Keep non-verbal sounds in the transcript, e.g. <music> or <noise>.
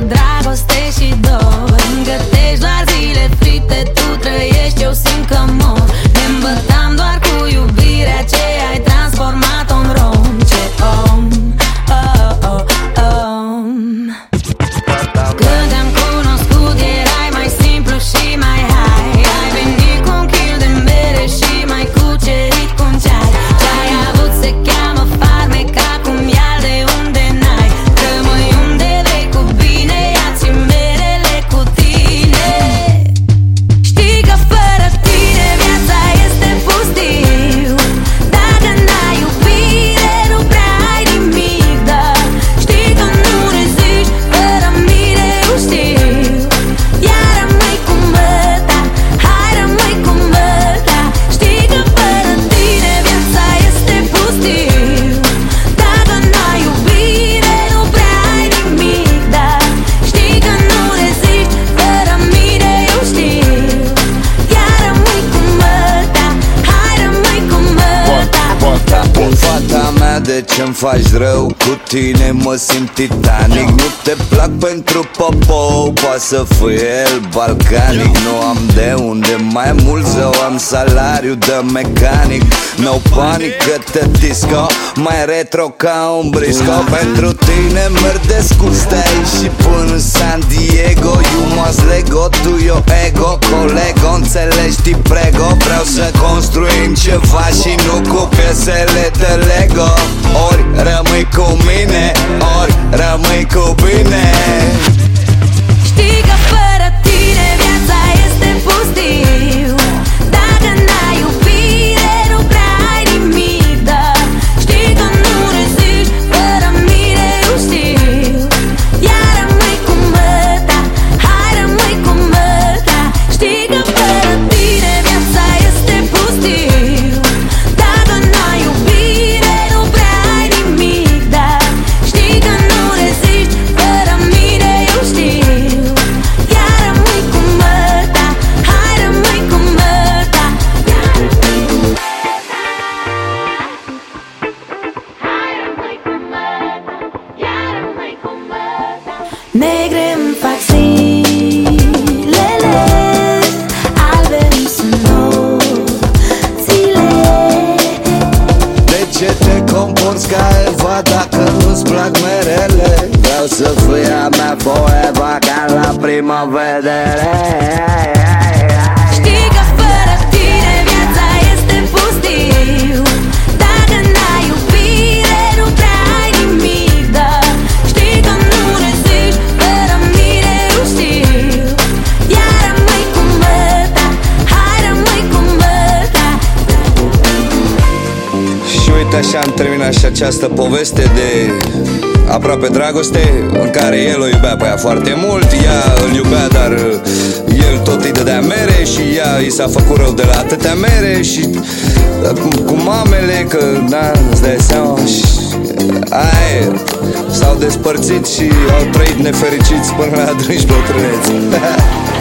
drago steći do de ce-mi faci rău? Cu tine mă simt titanic. Nu te plac pentru popo Poate să fie el balcanic. Nu am de unde mai mult Zău am salariu de mecanic. No panic că te disco Mai retro ca un brisco. Pentru tine merg de scurs de aici și până San Diego. You must Lego, tu yo ego Colego, înțelegi, ti prego? Vreau să construim ceva și nu cu piesele de Lego. Ori rămâi cu mine, ori rămâi cu bine comporți ca Eva dacă nu-ți plac merele? Vreau să fii a mea forever ca la prima vedere uite așa am terminat și această poveste de aproape dragoste În care el o iubea pe ea foarte mult Ea îl iubea, dar uh, el tot îi dădea mere Și ea i s-a făcut rău de la atâtea mere Și uh, cu, cu mamele, că da, îți dai seama și Aia e. S-au despărțit și au trăit nefericiți până la adânci bătrâneți <laughs>